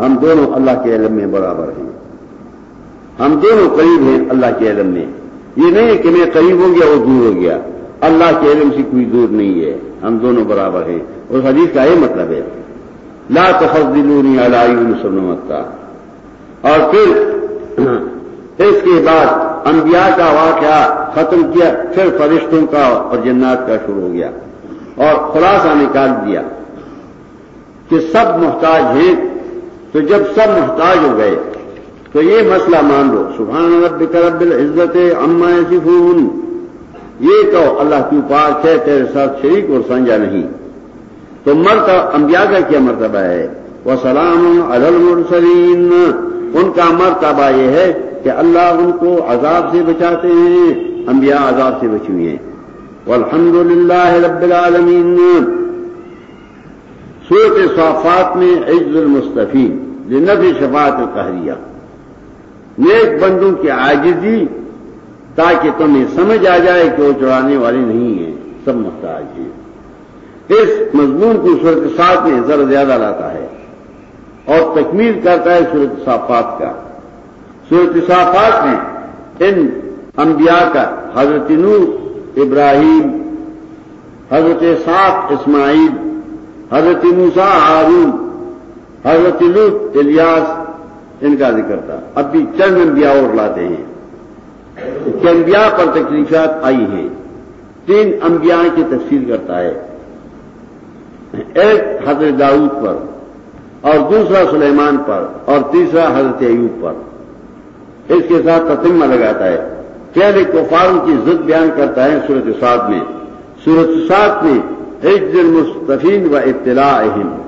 ہم دونوں اللہ کے علم میں برابر ہیں۔ ہم دونوں قریب ہیں اللہ کے علم میں۔ یہ نہیں ہے کہ میں قریب ہو گیا، وہ دور ہو گیا۔ اللہ کے علم سے کوئی دور نہیں ہے۔ ہم دونوں برابر ہیں۔ اس حدیث کا یہ مطلب ہے۔ لا تفضلونی علی مسلمت کا اور پھر اس کے بعد انبیاء کا واقعہ ختم کیا، پھر فرشتوں کا اور جنات کا شروع ہو گیا۔ اور خلاصہ نکال دیا کہ سب محتاج ہیں۔ تو جب سب محتاج ہو گئے، تو یہ مسئلہ مان لو۔ سبحان رب رب العزت اما صفون یہ تو اللہ کی پاک ہے، تیرے ساتھ شریک اور سانجا نہیں۔ تو مرتبہ انبیاء کا کیا مرتبہ ہے؟ وہ سلام المرسلین۔ ان کا مرتبہ یہ ہے کہ اللہ ان کو عذاب سے بچاتے ہیں، انبیاء عذاب سے بچی ہوئی ہیں۔ الحمد للہ رب العالمین۔ سورت صافات میں عز المستفی نفی شفاعت قہریہ نیک بندوں کی عاجزی تاکہ تمہیں سمجھ آ جائے کہ وہ چڑھانے والے نہیں ہیں، سب محتاج ہیں۔ اس مضمون کو صورت سات میں ذرا زیادہ لاتا ہے اور تکمیل کرتا ہے صورت صافات کا۔ صورت صافات میں ان انبیاء کا حضرت نور ابراہیم، حضرت صاف اسماعیل، حضرت موسا ہارون حضرت لط الیاس، ان کا ذکر تھا۔ اب بھی چند انبیاء اور لاتے ہیں۔ کہ انبیاء پر تکلیفات آئی ہیں۔ تین انبیاء کی تفصیل کرتا ہے۔ ایک حضرت داؤد پر اور دوسرا سلیمان پر اور تیسرا حضرت ایوب پر۔ اس کے ساتھ تتمہ لگاتا ہے۔ پہلے کفاروں کی ضد بیان کرتا ہے سورت سات میں۔ سورت سات میں عز المستفین و اطلاع اہم